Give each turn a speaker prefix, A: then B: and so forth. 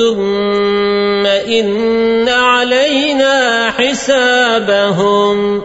A: ثم إن علينا حسابهم